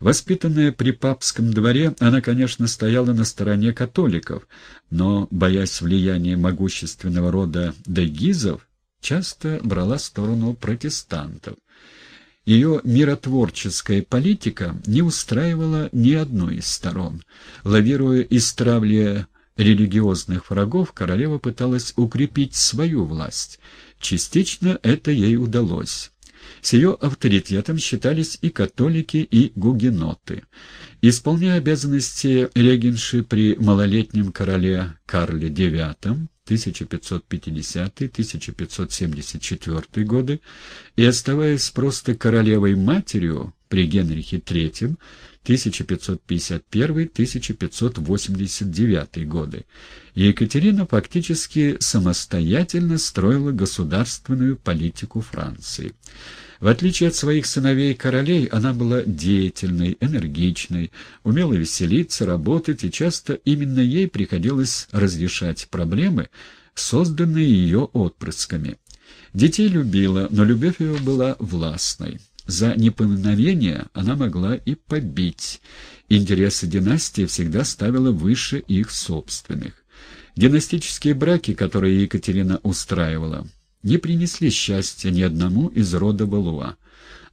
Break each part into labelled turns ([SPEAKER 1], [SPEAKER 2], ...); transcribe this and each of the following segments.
[SPEAKER 1] Воспитанная при папском дворе, она, конечно, стояла на стороне католиков, но, боясь влияния могущественного рода дегизов, часто брала сторону протестантов. Ее миротворческая политика не устраивала ни одной из сторон. Лавируя и стравливая религиозных врагов, королева пыталась укрепить свою власть. Частично это ей удалось. С ее авторитетом считались и католики, и гугеноты. Исполняя обязанности регенши при малолетнем короле Карле IX 1550-1574 годы и оставаясь просто королевой-матерью при Генрихе III 1551-1589 годы, Екатерина фактически самостоятельно строила государственную политику Франции. В отличие от своих сыновей-королей, она была деятельной, энергичной, умела веселиться, работать, и часто именно ей приходилось разрешать проблемы, созданные ее отпрысками. Детей любила, но любовь ее была властной. За неповиновение она могла и побить. Интересы династии всегда ставила выше их собственных. Династические браки, которые Екатерина устраивала, не принесли счастья ни одному из рода Валуа,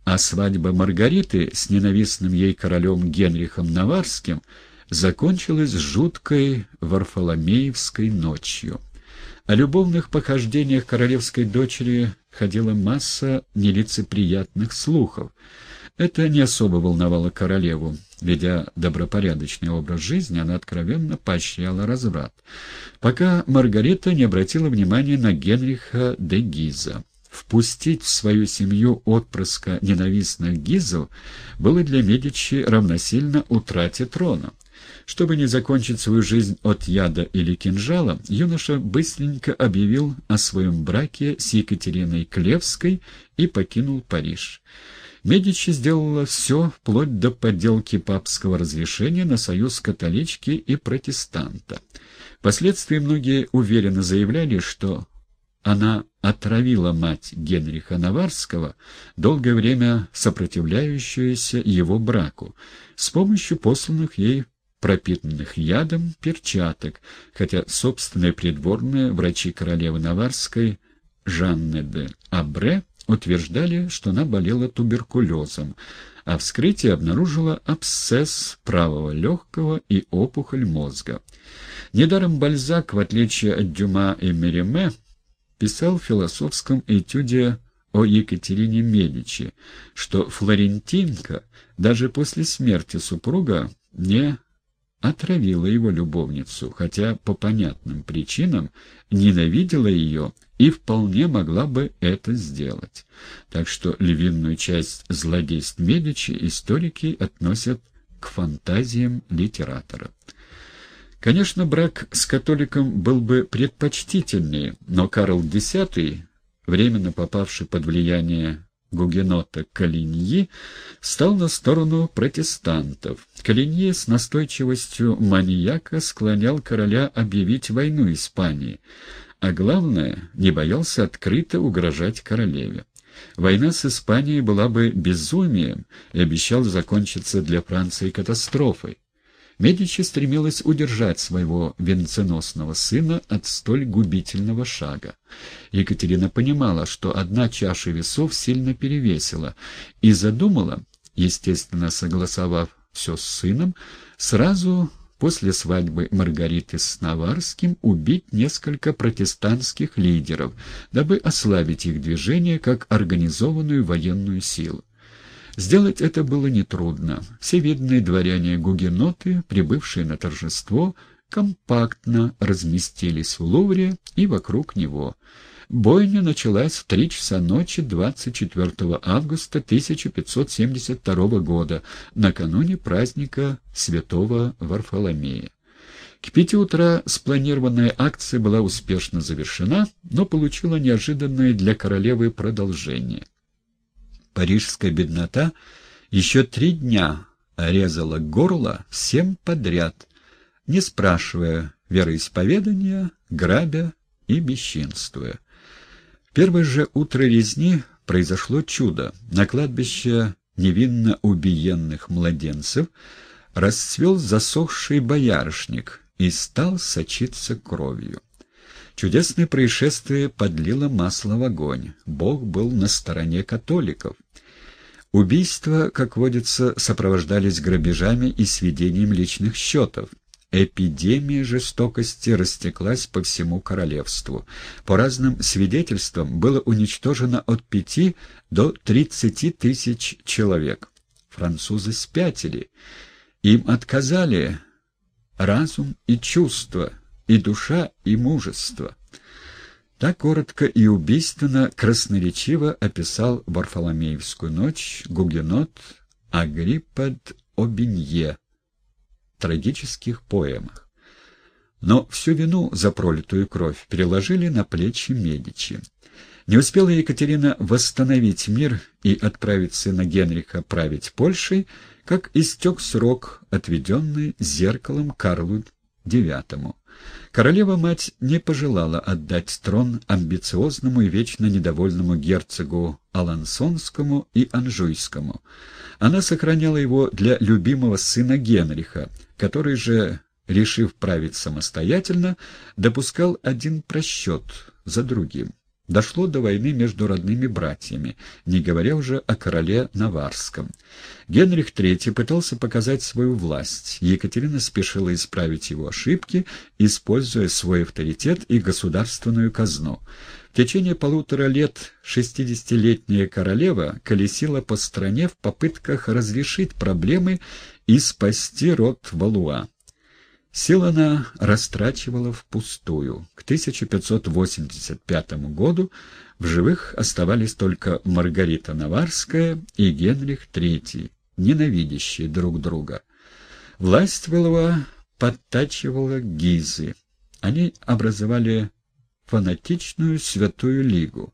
[SPEAKER 1] а свадьба Маргариты с ненавистным ей королем Генрихом Наварским закончилась жуткой Варфоломеевской ночью. О любовных похождениях королевской дочери ходила масса нелицеприятных слухов. Это не особо волновало королеву. Ведя добропорядочный образ жизни, она откровенно поощряла разврат. Пока Маргарита не обратила внимания на Генриха де Гиза. Впустить в свою семью отпрыска ненавистных Гизов было для Медичи равносильно утрате трона. Чтобы не закончить свою жизнь от яда или кинжала, юноша быстренько объявил о своем браке с Екатериной Клевской и покинул Париж. Медичи сделала все, вплоть до подделки папского разрешения на союз католички и протестанта. Впоследствии многие уверенно заявляли, что она отравила мать Генриха Наварского, долгое время сопротивляющуюся его браку, с помощью посланных ей пропитанных ядом перчаток, хотя собственные придворные врачи королевы Наварской Жанны де Абре утверждали, что она болела туберкулезом, а вскрытие обнаружило абсцесс правого легкого и опухоль мозга. Недаром Бальзак, в отличие от Дюма и Мериме, писал в философском этюде о Екатерине Медичи, что Флорентинка даже после смерти супруга не отравила его любовницу, хотя по понятным причинам ненавидела ее и вполне могла бы это сделать. Так что львиную часть злодейств Медичи историки относят к фантазиям литератора. Конечно, брак с католиком был бы предпочтительнее, но Карл X, временно попавший под влияние гугенота Калиньи стал на сторону протестантов. Калиньи с настойчивостью маньяка склонял короля объявить войну Испании, а главное, не боялся открыто угрожать королеве. Война с Испанией была бы безумием и обещал закончиться для Франции катастрофой. Медичи стремилась удержать своего венценосного сына от столь губительного шага. Екатерина понимала, что одна чаша весов сильно перевесила, и задумала, естественно согласовав все с сыном, сразу после свадьбы Маргариты с Наварским убить несколько протестантских лидеров, дабы ослабить их движение как организованную военную силу. Сделать это было нетрудно. Все видные дворяне-гугеноты, прибывшие на торжество, компактно разместились в Лувре и вокруг него. Бойня началась в три часа ночи 24 августа 1572 года, накануне праздника святого Варфоломея. К пяти утра спланированная акция была успешно завершена, но получила неожиданное для королевы продолжение парижская беднота еще три дня резала горло всем подряд, не спрашивая вероисповедания, грабя и бесчинствуя. В первое же утро резни произошло чудо. На кладбище невинно убиенных младенцев, расцвел засохший боярышник и стал сочиться кровью. Чудесное происшествие подлило масло в огонь. Бог был на стороне католиков. Убийства, как водится, сопровождались грабежами и сведением личных счетов. Эпидемия жестокости растеклась по всему королевству. По разным свидетельствам было уничтожено от пяти до тридцати тысяч человек. Французы спятили. Им отказали разум и чувства, и душа, и мужество. Так коротко и убийственно, красноречиво описал Варфоломеевскую ночь гугенот Агриппад Обинье в трагических поэмах. Но всю вину за пролитую кровь переложили на плечи Медичи. Не успела Екатерина восстановить мир и отправить сына Генриха править Польшей, как истек срок, отведенный зеркалом Карлу IX. Королева-мать не пожелала отдать трон амбициозному и вечно недовольному герцогу Алансонскому и Анжуйскому. Она сохраняла его для любимого сына Генриха, который же, решив править самостоятельно, допускал один просчет за другим дошло до войны между родными братьями, не говоря уже о короле Наварском. Генрих III пытался показать свою власть. Екатерина спешила исправить его ошибки, используя свой авторитет и государственную казну. В течение полутора лет шестидесятилетняя королева колесила по стране в попытках разрешить проблемы и спасти род Валуа. Сил она растрачивала впустую. К 1585 году в живых оставались только Маргарита Наварская и Генрих III, ненавидящие друг друга. Власть Вылова подтачивала гизы. Они образовали фанатичную святую лигу.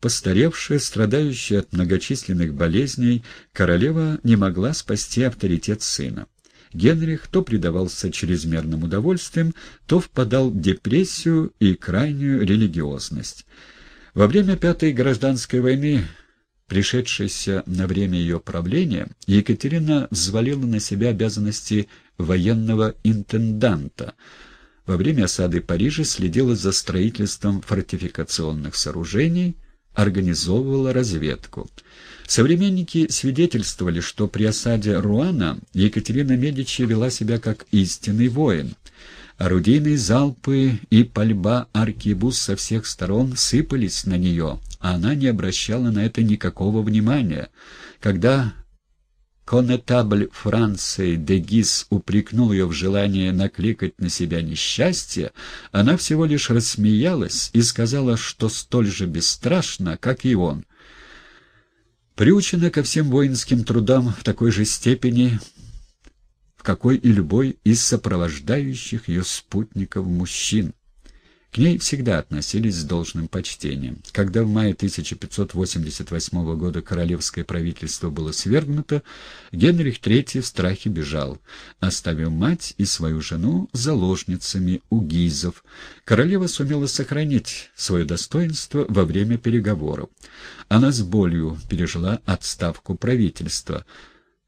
[SPEAKER 1] Постаревшая, страдающая от многочисленных болезней, королева не могла спасти авторитет сына. Генрих то предавался чрезмерным удовольствиям, то впадал в депрессию и крайнюю религиозность. Во время Пятой гражданской войны, пришедшейся на время ее правления, Екатерина взвалила на себя обязанности военного интенданта. Во время осады Парижа следила за строительством фортификационных сооружений, организовывала разведку. Современники свидетельствовали, что при осаде Руана Екатерина Медичи вела себя как истинный воин. Орудийные залпы и пальба аркебуз со всех сторон сыпались на нее, а она не обращала на это никакого внимания. Когда конетабль Франции Дегис упрекнул ее в желании накликать на себя несчастье, она всего лишь рассмеялась и сказала, что столь же бесстрашна, как и он, приучена ко всем воинским трудам в такой же степени, в какой и любой из сопровождающих ее спутников мужчин. К ней всегда относились с должным почтением. Когда в мае 1588 года королевское правительство было свергнуто, Генрих III в страхе бежал, оставив мать и свою жену заложницами у гизов. Королева сумела сохранить свое достоинство во время переговоров. Она с болью пережила отставку правительства,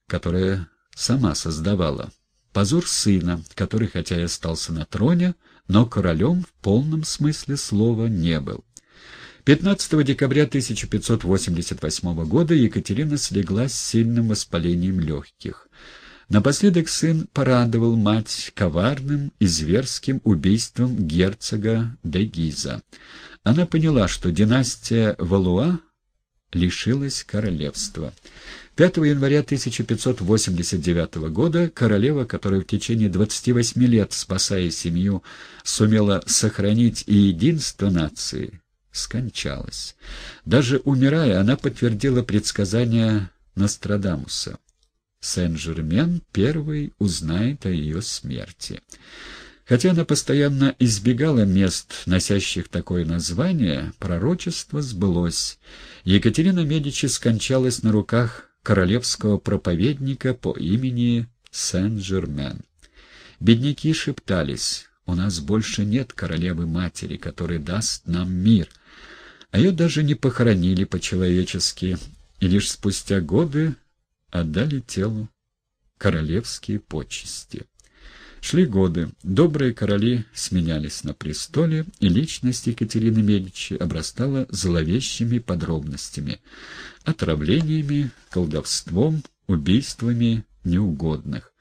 [SPEAKER 1] которое сама создавала. Позор сына, который, хотя и остался на троне, но королем в полном смысле слова не был. 15 декабря 1588 года Екатерина слегла с сильным воспалением легких. Напоследок сын порадовал мать коварным и зверским убийством герцога де Гиза. Она поняла, что династия Валуа лишилась королевства. 5 января 1589 года королева, которая в течение 28 лет, спасая семью, сумела сохранить и единство нации, скончалась. Даже умирая, она подтвердила предсказания Нострадамуса. Сен-Жермен первый узнает о ее смерти. Хотя она постоянно избегала мест, носящих такое название, пророчество сбылось. Екатерина Медичи скончалась на руках королевского проповедника по имени Сен-Жермен. Бедняки шептались, «У нас больше нет королевы-матери, которая даст нам мир». А ее даже не похоронили по-человечески, и лишь спустя годы отдали телу королевские почести. Шли годы, добрые короли сменялись на престоле, и личность Екатерины Медичи обрастала зловещими подробностями, отравлениями, колдовством, убийствами неугодных.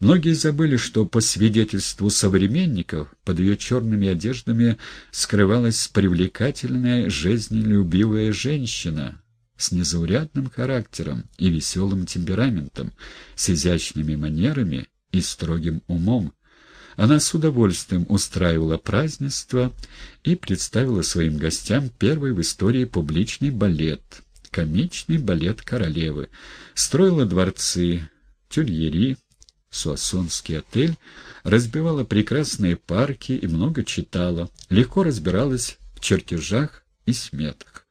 [SPEAKER 1] Многие забыли, что по свидетельству современников под ее черными одеждами скрывалась привлекательная, жизнелюбивая женщина с незаурядным характером и веселым темпераментом, с изящными манерами и строгим умом. Она с удовольствием устраивала празднества и представила своим гостям первый в истории публичный балет, комичный балет королевы, строила дворцы, тюльери, Суассонский отель, разбивала прекрасные парки и много читала, легко разбиралась в чертежах и сметах.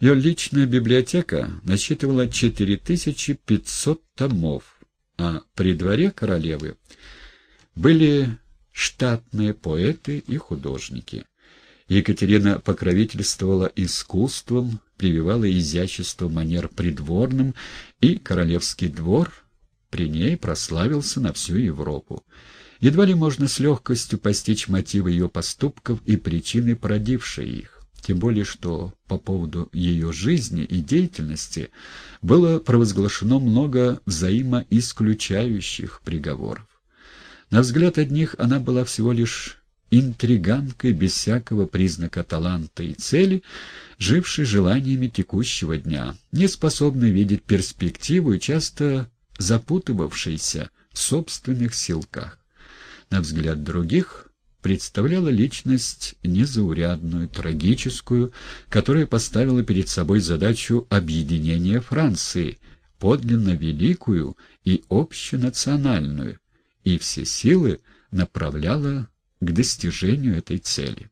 [SPEAKER 1] Ее личная библиотека насчитывала 4500 томов, а при дворе королевы были штатные поэты и художники. Екатерина покровительствовала искусством, прививала изящество манер придворным, и королевский двор при ней прославился на всю Европу. Едва ли можно с легкостью постичь мотивы ее поступков и причины, породившие их тем более что по поводу ее жизни и деятельности было провозглашено много взаимоисключающих приговоров. На взгляд одних она была всего лишь интриганкой без всякого признака таланта и цели, жившей желаниями текущего дня, не способной видеть перспективу и часто запутывавшейся в собственных силках. На взгляд других представляла личность незаурядную, трагическую, которая поставила перед собой задачу объединения Франции, подлинно великую и общенациональную, и все силы направляла к достижению этой цели.